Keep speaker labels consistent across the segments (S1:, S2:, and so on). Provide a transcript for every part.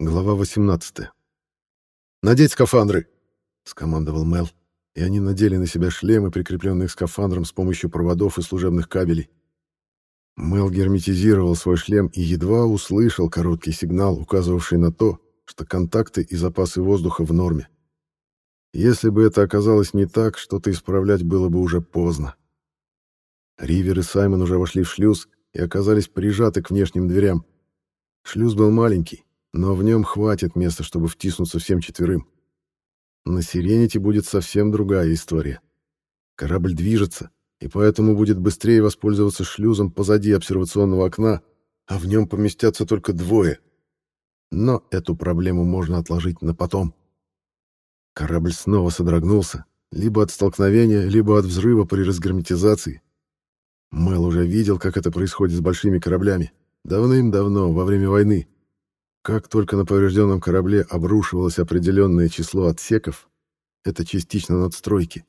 S1: Глава 18. «Надеть скафандры!» — скомандовал Мел, и они надели на себя шлемы, прикрепленные к скафандрам с помощью проводов и служебных кабелей. Мел герметизировал свой шлем и едва услышал короткий сигнал, указывавший на то, что контакты и запасы воздуха в норме. Если бы это оказалось не так, что-то исправлять было бы уже поздно. Ривер и Саймон уже вошли в шлюз и оказались прижаты к внешним дверям. Шлюз был маленький, но в нем хватит места, чтобы втиснуться всем четверым. На Сирените будет совсем другая история. Корабль движется, и поэтому будет быстрее воспользоваться шлюзом позади обсервационного окна, а в нем поместятся только двое. Но эту проблему можно отложить на потом. Корабль снова содрогнулся, либо от столкновения, либо от взрыва при разгерметизации. Мэл уже видел, как это происходит с большими кораблями. Давным-давно, во время войны. Как только на поврежденном корабле обрушивалось определенное число отсеков, это частично надстройки,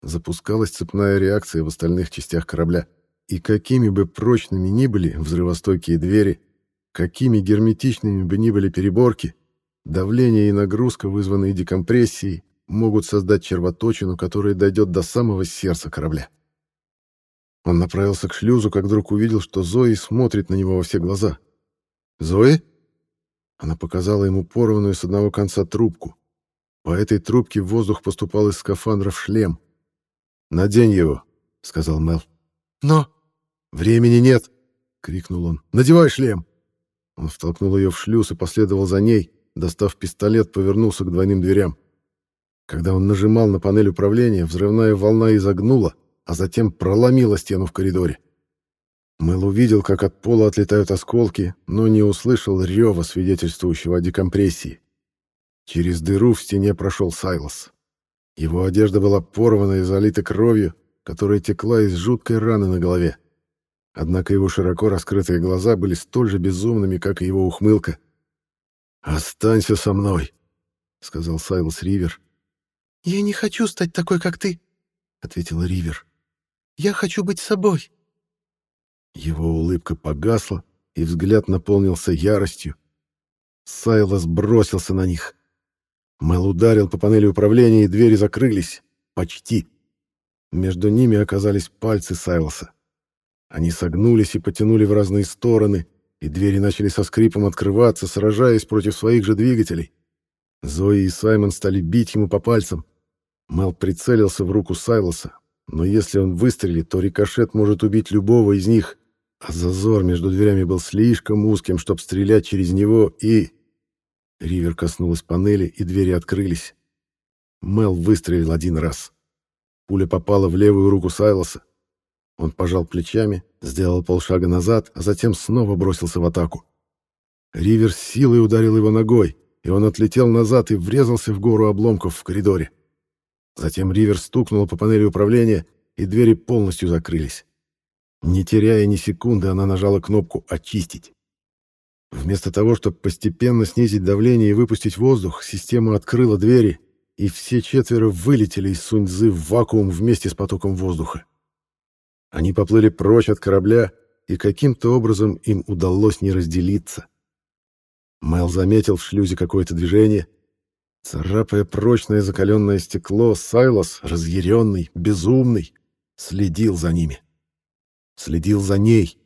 S1: запускалась цепная реакция в остальных частях корабля. И какими бы прочными ни были взрывостойкие двери, какими герметичными бы ни были переборки, давление и нагрузка, вызванные декомпрессией, могут создать червоточину, которая дойдет до самого сердца корабля. Он направился к шлюзу, как вдруг увидел, что Зои смотрит на него во все глаза. «Зои?» Она показала ему порванную с одного конца трубку. По этой трубке в воздух поступал из скафандра в шлем. «Надень его», — сказал Мел.
S2: «Но...»
S1: «Времени нет!» — крикнул он. «Надевай шлем!» Он втолкнул ее в шлюз и последовал за ней, достав пистолет, повернулся к двойным дверям. Когда он нажимал на панель управления, взрывная волна изогнула, а затем проломила стену в коридоре. Мэл увидел, как от пола отлетают осколки, но не услышал рева, свидетельствующего о декомпрессии. Через дыру в стене прошел Сайлос. Его одежда была порвана и залита кровью, которая текла из жуткой раны на голове. Однако его широко раскрытые глаза были столь же безумными, как и его ухмылка. «Останься со мной», — сказал Сайлос Ривер.
S2: «Я не хочу стать такой, как ты», — ответила Ривер. «Я хочу быть собой».
S1: Его улыбка погасла, и взгляд наполнился яростью. Сайлос бросился на них. Мэл ударил по панели управления, и двери закрылись. Почти. Между ними оказались пальцы Сайлоса. Они согнулись и потянули в разные стороны, и двери начали со скрипом открываться, сражаясь против своих же двигателей. Зои и Саймон стали бить ему по пальцам. Мел прицелился в руку Сайлоса, но если он выстрелит, то рикошет может убить любого из них, а зазор между дверями был слишком узким, чтобы стрелять через него, и... Ривер коснулась панели, и двери открылись. Мел выстрелил один раз. Пуля попала в левую руку Сайлоса. Он пожал плечами, сделал полшага назад, а затем снова бросился в атаку. Ривер с силой ударил его ногой, и он отлетел назад и врезался в гору обломков в коридоре. Затем Ривер стукнул по панели управления, и двери полностью закрылись. Не теряя ни секунды, она нажала кнопку «Очистить». Вместо того, чтобы постепенно снизить давление и выпустить воздух, система открыла двери, и все четверо вылетели из Суньцзы в вакуум вместе с потоком воздуха. Они поплыли прочь от корабля, и каким-то образом им удалось не разделиться. Мэл заметил в шлюзе какое-то движение. Царапая прочное закаленное стекло, Сайлос, разъяренный, безумный, следил за ними. Следил за ней.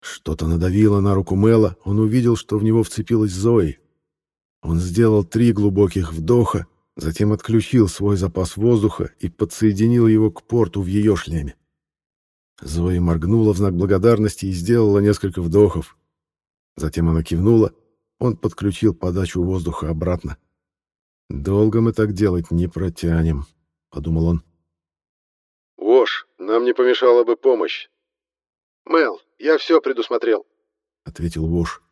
S1: Что-то надавило на руку Мэла, он увидел, что в него вцепилась Зои. Он сделал три глубоких вдоха, затем отключил свой запас воздуха и подсоединил его к порту в ее шлеме. Зои моргнула в знак благодарности и сделала несколько вдохов. Затем она кивнула, он подключил подачу воздуха обратно. «Долго мы так делать не протянем», — подумал он.
S3: «Вош, нам не помешала бы помощь». «Мел, я все предусмотрел», —
S1: ответил Вош.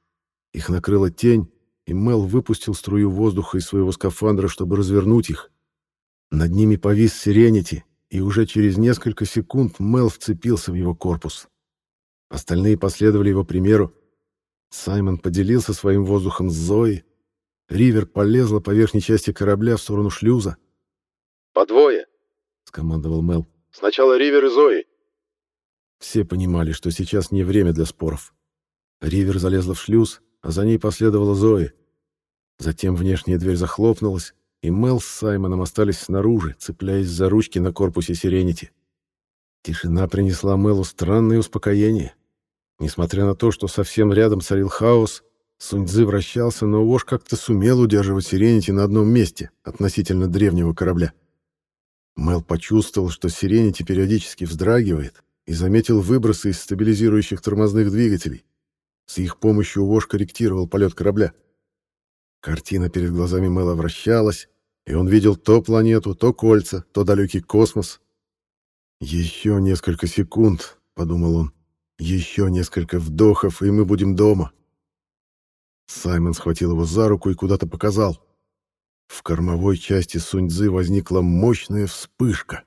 S1: Их накрыла тень, и Мел выпустил струю воздуха из своего скафандра, чтобы развернуть их. Над ними повис Сиренити, и уже через несколько секунд Мел вцепился в его корпус. Остальные последовали его примеру. Саймон поделился своим воздухом с Зоей. Ривер полезла по верхней части корабля в сторону шлюза.
S3: «По двое», —
S1: скомандовал Мел.
S3: «Сначала Ривер и Зои».
S1: Все понимали, что сейчас не время для споров. Ривер залезла в шлюз, а за ней последовала Зои. Затем внешняя дверь захлопнулась, и Мел с Саймоном остались снаружи, цепляясь за ручки на корпусе Сиренити. Тишина принесла Мелу странное успокоение. Несмотря на то, что совсем рядом царил хаос, Суньцзы вращался, но Вош как-то сумел удерживать Сиренити на одном месте относительно древнего корабля. Мел почувствовал, что Сиренити периодически вздрагивает, и заметил выбросы из стабилизирующих тормозных двигателей. С их помощью Вош корректировал полет корабля. Картина перед глазами Мэла вращалась, и он видел то планету, то кольца, то далекий космос. «Еще несколько секунд», — подумал он, — «еще несколько вдохов, и мы будем дома». Саймон схватил его за руку и куда-то показал. В кормовой части Суньцзы возникла мощная вспышка.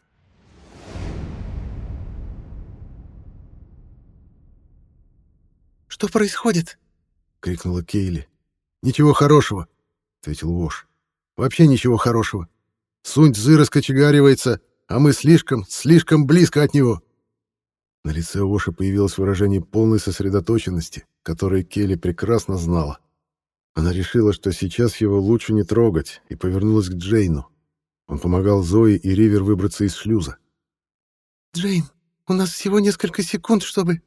S2: «Что происходит?»
S1: — крикнула Кейли. «Ничего хорошего», — ответил Вош. «Вообще ничего хорошего. Сунь-Цзы раскочегаривается, а мы слишком, слишком близко от него». На лице Воша появилось выражение полной сосредоточенности, которое Келли прекрасно знала. Она решила, что сейчас его лучше не трогать, и повернулась к Джейну. Он помогал Зои и Ривер выбраться из шлюза.
S2: «Джейн, у нас всего несколько секунд, чтобы...»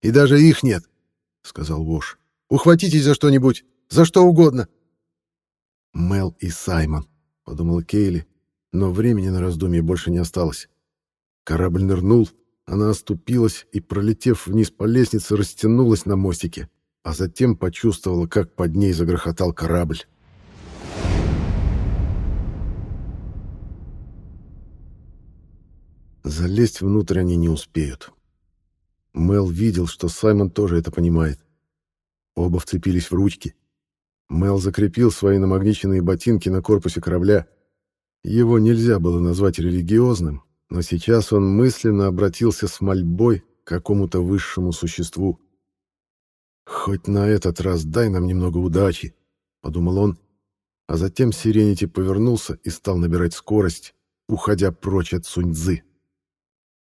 S1: «И даже их нет», — сказал Вош. «Ухватитесь за что-нибудь, за что угодно». «Мел и Саймон», — подумала Кейли, но времени на раздумье больше не осталось. Корабль нырнул, она оступилась и, пролетев вниз по лестнице, растянулась на мостике а затем почувствовала, как под ней загрохотал корабль. Залезть внутрь они не успеют. Мел видел, что Саймон тоже это понимает. Оба вцепились в ручки. Мел закрепил свои намагниченные ботинки на корпусе корабля. Его нельзя было назвать религиозным, но сейчас он мысленно обратился с мольбой к какому-то высшему существу. «Хоть на этот раз дай нам немного удачи», — подумал он, а затем Сиренити повернулся и стал набирать скорость, уходя прочь от Суньцзы.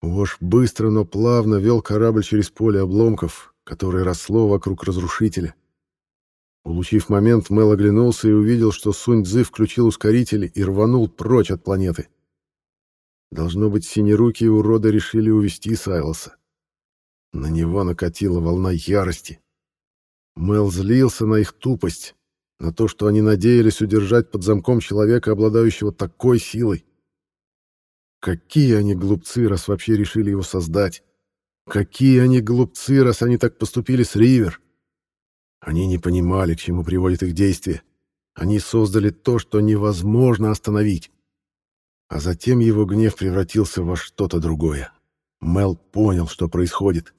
S1: Вош быстро, но плавно вел корабль через поле обломков, которое росло вокруг разрушителя. Улучив момент, Мел оглянулся и увидел, что Сунь-Дзы включил ускорители и рванул прочь от планеты. Должно быть, синерукие уроды решили увести Сайлоса. На него накатила волна ярости. Мел злился на их тупость, на то, что они надеялись удержать под замком человека, обладающего такой силой. Какие они глупцы, раз вообще решили его создать. Какие они глупцы, раз они так поступили с Ривер. Они не понимали, к чему приводит их действие. Они создали то, что невозможно остановить. А затем его гнев превратился во что-то другое. Мел понял, что происходит.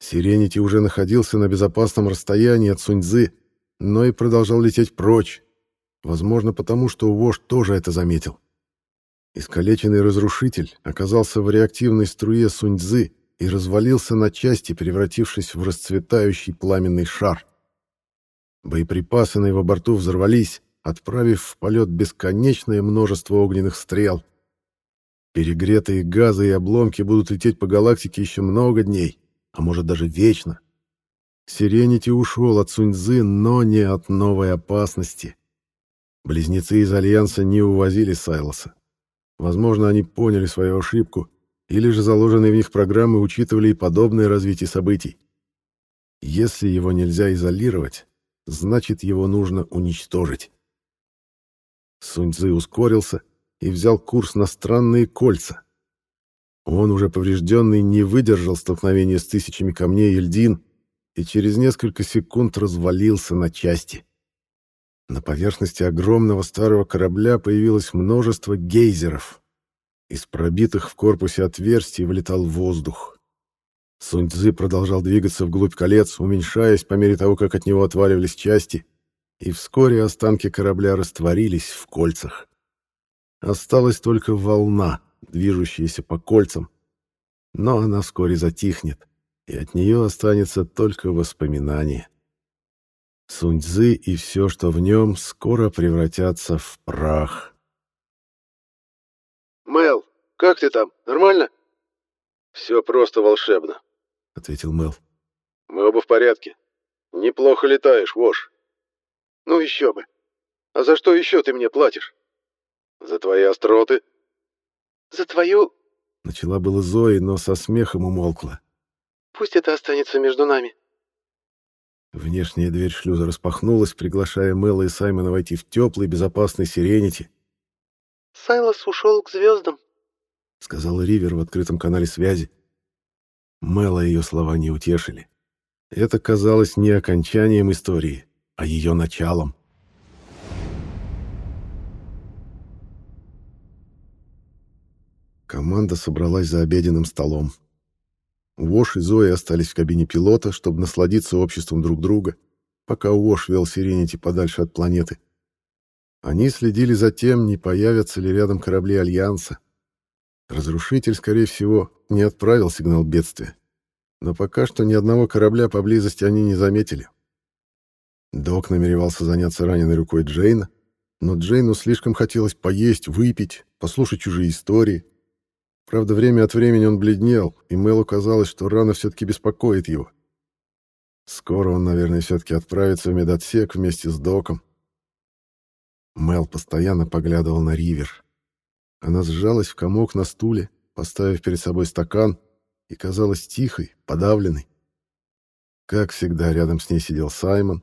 S1: Сиренити уже находился на безопасном расстоянии от Суньцзы, но и продолжал лететь прочь. Возможно, потому что вождь тоже это заметил. Искалеченный разрушитель оказался в реактивной струе Суньцзы и развалился на части, превратившись в расцветающий пламенный шар. Боеприпасы на его борту взорвались, отправив в полет бесконечное множество огненных стрел. Перегретые газы и обломки будут лететь по галактике еще много дней а может даже вечно. Сиренити ушел от Суньзы, но не от новой опасности. Близнецы из Альянса не увозили Сайлоса. Возможно, они поняли свою ошибку, или же заложенные в них программы учитывали и подобное развитие событий. Если его нельзя изолировать, значит, его нужно уничтожить. Суньцзы ускорился и взял курс на странные кольца, он, уже поврежденный, не выдержал столкновения с тысячами камней и льдин и через несколько секунд развалился на части. На поверхности огромного старого корабля появилось множество гейзеров. Из пробитых в корпусе отверстий вылетал воздух. Сунь-Цзы продолжал двигаться вглубь колец, уменьшаясь по мере того, как от него отваливались части, и вскоре останки корабля растворились в кольцах. Осталась только волна — движущаяся по кольцам, но она вскоре затихнет, и от нее останется только воспоминание. Суньцзы и все, что в нем, скоро превратятся в прах.
S3: «Мел, как ты там? Нормально?» «Все просто волшебно», —
S1: ответил Мел.
S3: «Мы оба в порядке. Неплохо летаешь, Вош.
S2: Ну еще бы. А за что еще ты мне платишь?
S3: За твои остроты.
S2: За твою...
S1: Начала было Зои, но со смехом умолкла.
S2: Пусть это останется между нами.
S1: Внешняя дверь шлюза распахнулась, приглашая Мэла и Саймона войти в теплый, безопасный Сиренити.
S2: «Сайлос ушел к звездам», —
S1: сказала Ривер в открытом канале связи. Мэла ее слова не утешили. Это казалось не окончанием истории, а ее началом. Команда собралась за обеденным столом. Вош и Зои остались в кабине пилота, чтобы насладиться обществом друг друга, пока Вош вел Сиренити подальше от планеты. Они следили за тем, не появятся ли рядом корабли Альянса. Разрушитель, скорее всего, не отправил сигнал бедствия. Но пока что ни одного корабля поблизости они не заметили. Док намеревался заняться раненой рукой Джейна, но Джейну слишком хотелось поесть, выпить, послушать чужие истории, Правда, время от времени он бледнел, и Мэлу казалось, что рана все-таки беспокоит его. Скоро он, наверное, все-таки отправится в медотсек вместе с Доком. Мэл постоянно поглядывал на Ривер. Она сжалась в комок на стуле, поставив перед собой стакан, и казалась тихой, подавленной. Как всегда, рядом с ней сидел Саймон.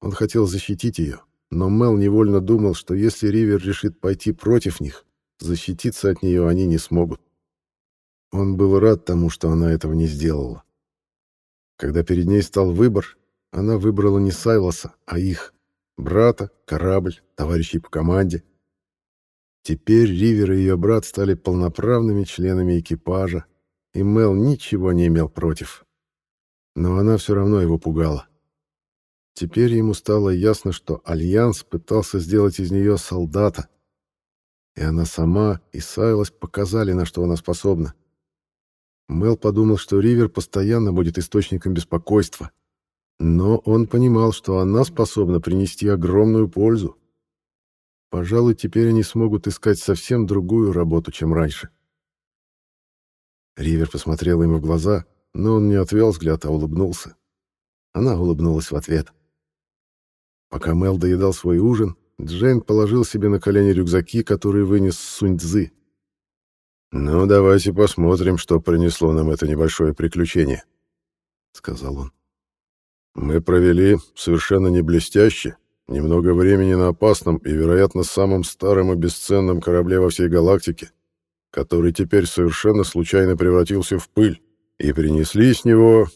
S1: Он хотел защитить ее, но Мэл невольно думал, что если Ривер решит пойти против них, защититься от нее они не смогут. Он был рад тому, что она этого не сделала. Когда перед ней стал выбор, она выбрала не Сайлоса, а их. Брата, корабль, товарищей по команде. Теперь Ривер и ее брат стали полноправными членами экипажа, и Мел ничего не имел против. Но она все равно его пугала. Теперь ему стало ясно, что Альянс пытался сделать из нее солдата. И она сама и Сайлос показали, на что она способна. Мел подумал, что Ривер постоянно будет источником беспокойства. Но он понимал, что она способна принести огромную пользу. Пожалуй, теперь они смогут искать совсем другую работу, чем раньше. Ривер посмотрел ему в глаза, но он не отвел взгляд, а улыбнулся. Она улыбнулась в ответ. Пока Мел доедал свой ужин, Джейн положил себе на колени рюкзаки, которые вынес Сунь-Дзы. «Ну, давайте посмотрим, что принесло нам это небольшое приключение», — сказал он. «Мы провели совершенно не блестяще, немного времени на опасном и, вероятно, самом старом и бесценном корабле во всей галактике, который теперь совершенно случайно превратился в пыль, и принесли с него...»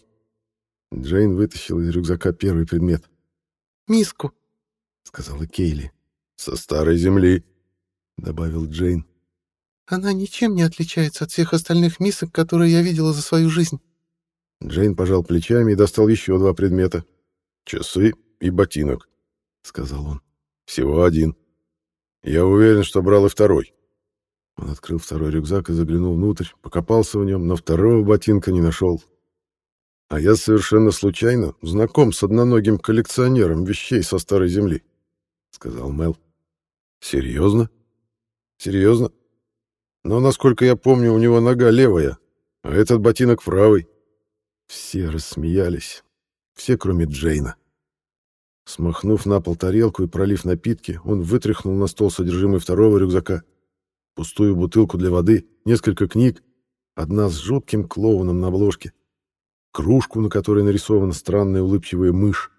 S1: Джейн вытащила из рюкзака первый предмет.
S2: «Миску», —
S1: сказала Кейли. «Со старой земли», — добавил Джейн.
S2: Она ничем не отличается от всех остальных мисок, которые я видела за свою жизнь.
S1: Джейн пожал плечами и достал еще два предмета. «Часы и ботинок», — сказал он. «Всего один. Я уверен, что брал и второй». Он открыл второй рюкзак и заглянул внутрь, покопался в нем, но второго ботинка не нашел. «А я совершенно случайно знаком с одноногим коллекционером вещей со Старой Земли», — сказал Мел. «Серьезно? Серьезно? Но, насколько я помню, у него нога левая, а этот ботинок правый. Все рассмеялись. Все, кроме Джейна. Смахнув на пол тарелку и пролив напитки, он вытряхнул на стол содержимое второго рюкзака. Пустую бутылку для воды, несколько книг, одна с жутким клоуном на обложке, кружку, на которой нарисована странная улыбчивая мышь,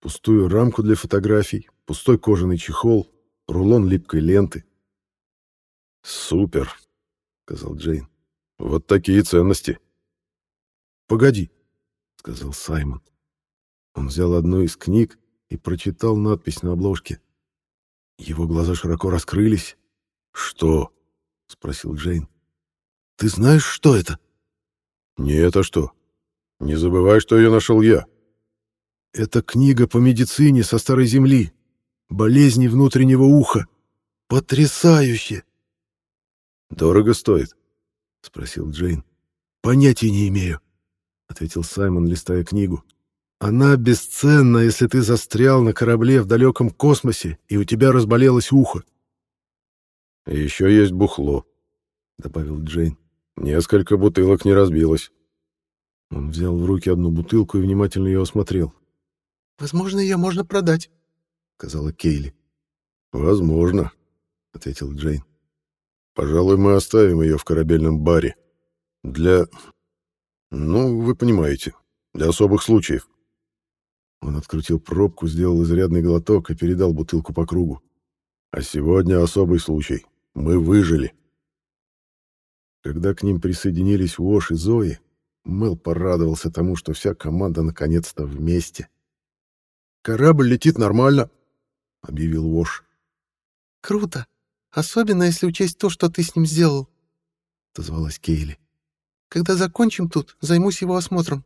S1: пустую рамку для фотографий, пустой кожаный чехол, рулон липкой ленты — «Супер», — сказал Джейн. «Вот такие ценности». «Погоди», — сказал Саймон. Он взял одну из книг и прочитал надпись на обложке. Его глаза широко раскрылись. «Что?» — спросил Джейн. «Ты знаешь, что это?» «Нет, а что? Не забывай, что ее нашел я». «Это книга по медицине со Старой Земли. Болезни внутреннего уха. Потрясающе!» «Дорого стоит?» — спросил Джейн. «Понятия не имею», — ответил Саймон, листая книгу. «Она бесценна, если ты застрял на корабле в далеком космосе, и у тебя разболелось ухо». «И еще есть бухло», — добавил Джейн. «Несколько бутылок не разбилось». Он взял в руки одну бутылку и внимательно ее осмотрел.
S2: «Возможно, ее можно продать», — сказала Кейли.
S1: «Возможно», — ответил Джейн. «Пожалуй, мы оставим ее в корабельном баре. Для... ну, вы понимаете, для особых случаев». Он открутил пробку, сделал изрядный глоток и передал бутылку по кругу. «А сегодня особый случай. Мы выжили». Когда к ним присоединились Уош и Зои, Мэл порадовался тому, что вся команда наконец-то вместе.
S2: «Корабль летит нормально», — объявил Уош. «Круто. Особенно, если учесть то, что ты с ним сделал», — отозвалась Кейли. «Когда закончим тут, займусь его осмотром».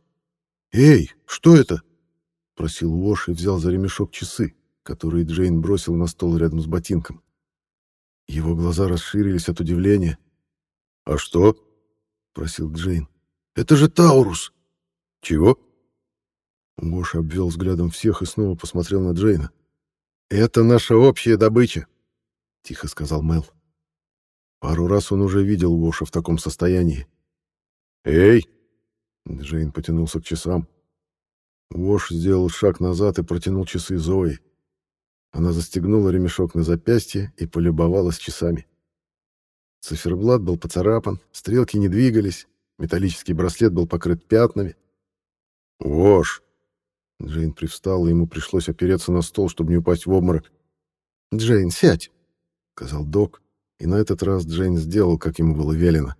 S1: «Эй, что это?» — просил Уош и взял за ремешок часы, которые Джейн бросил на стол рядом с ботинком. Его глаза расширились от удивления. «А что?» — просил Джейн.
S2: «Это же Таурус!»
S1: «Чего?» Гош обвел взглядом всех и снова посмотрел на Джейна.
S2: «Это наша общая добыча», — тихо сказал Мел.
S1: Пару раз он уже видел Воша в таком состоянии. «Эй!» — Джейн потянулся к часам. Вош сделал шаг назад и протянул часы Зои. Она застегнула ремешок на запястье и полюбовалась часами. Циферблат был поцарапан, стрелки не двигались, металлический браслет был покрыт пятнами. «Вош!» Джейн привстал, и ему пришлось опереться на стол, чтобы не упасть в обморок.
S2: «Джейн, сядь!»
S1: — сказал док, и на этот раз Джейн сделал, как ему было велено.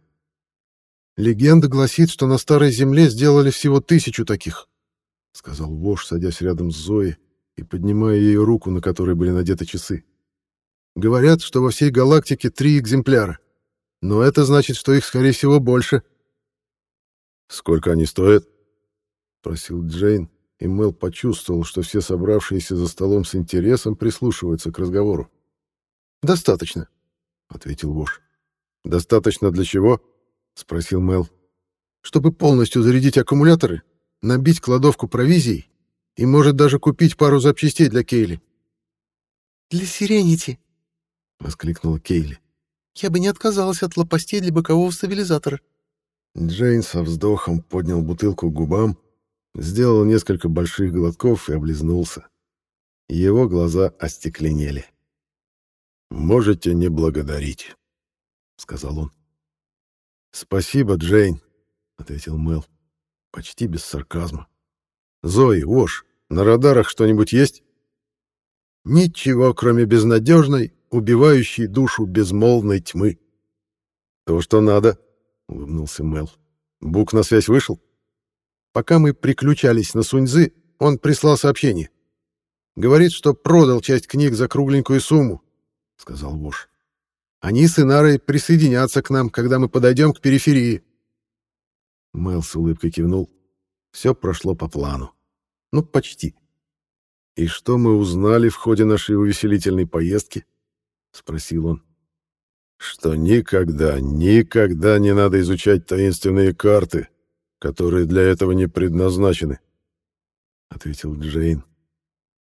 S2: «Легенда гласит, что на Старой Земле сделали всего тысячу таких», — сказал Вош, садясь рядом с Зоей и поднимая ее руку, на которой были надеты часы. «Говорят, что во всей галактике три экземпляра, но это значит, что их, скорее всего, больше».
S1: «Сколько они стоят?» — просил Джейн, и Мел почувствовал, что все собравшиеся за столом с интересом прислушиваются к разговору.
S2: «Достаточно», —
S1: ответил Вош. «Достаточно для чего?» — спросил Мел.
S2: «Чтобы полностью зарядить аккумуляторы, набить кладовку провизией и, может, даже купить пару запчастей для Кейли». «Для Сиренити», — воскликнула Кейли. «Я бы не отказалась от лопастей для бокового стабилизатора».
S1: Джейн со вздохом поднял бутылку к губам, сделал несколько больших глотков и облизнулся. Его глаза остекленели. «Можете не благодарить», — сказал он. «Спасибо, Джейн», — ответил Мэл, почти без сарказма. «Зои, Вош, на радарах что-нибудь есть?»
S2: «Ничего, кроме безнадежной, убивающей душу безмолвной тьмы».
S1: «То, что надо», — улыбнулся Мэл. «Бук на связь вышел?»
S2: Пока мы приключались на Суньзы, он прислал сообщение. Говорит, что продал часть книг за кругленькую сумму, — сказал Вош. Они с Инарой присоединятся к нам, когда мы подойдем к периферии.
S1: Мэл с улыбкой кивнул. Все прошло по плану. Ну, почти. «И что мы узнали в ходе нашей увеселительной поездки?» — спросил он. «Что никогда, никогда не надо изучать таинственные карты, которые для этого не предназначены», — ответил Джейн.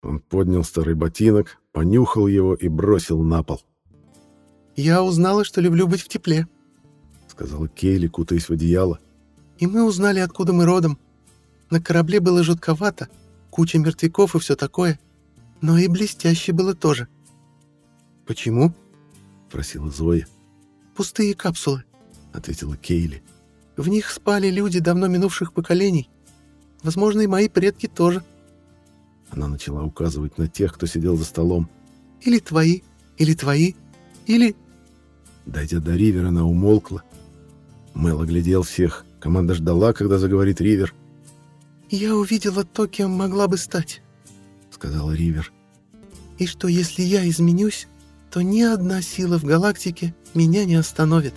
S1: Он поднял старый ботинок, понюхал его и бросил на пол.
S2: «Я узнала, что люблю быть в тепле», — сказала Кейли, кутаясь в одеяло. «И мы узнали, откуда мы родом. На корабле было жутковато, куча мертвяков и все такое, но и блестяще было тоже». «Почему?» — спросила Зоя. «Пустые капсулы», — ответила Кейли. В них спали люди давно минувших поколений. Возможно, и мои предки тоже.
S1: Она начала указывать на тех, кто сидел за столом.
S2: Или твои, или твои, или...
S1: Дойдя до Ривера, она умолкла. Мэл оглядел всех. Команда ждала, когда заговорит Ривер.
S2: «Я увидела то, кем могла бы стать», — сказала Ривер. «И что, если я изменюсь, то ни одна сила в галактике меня не остановит».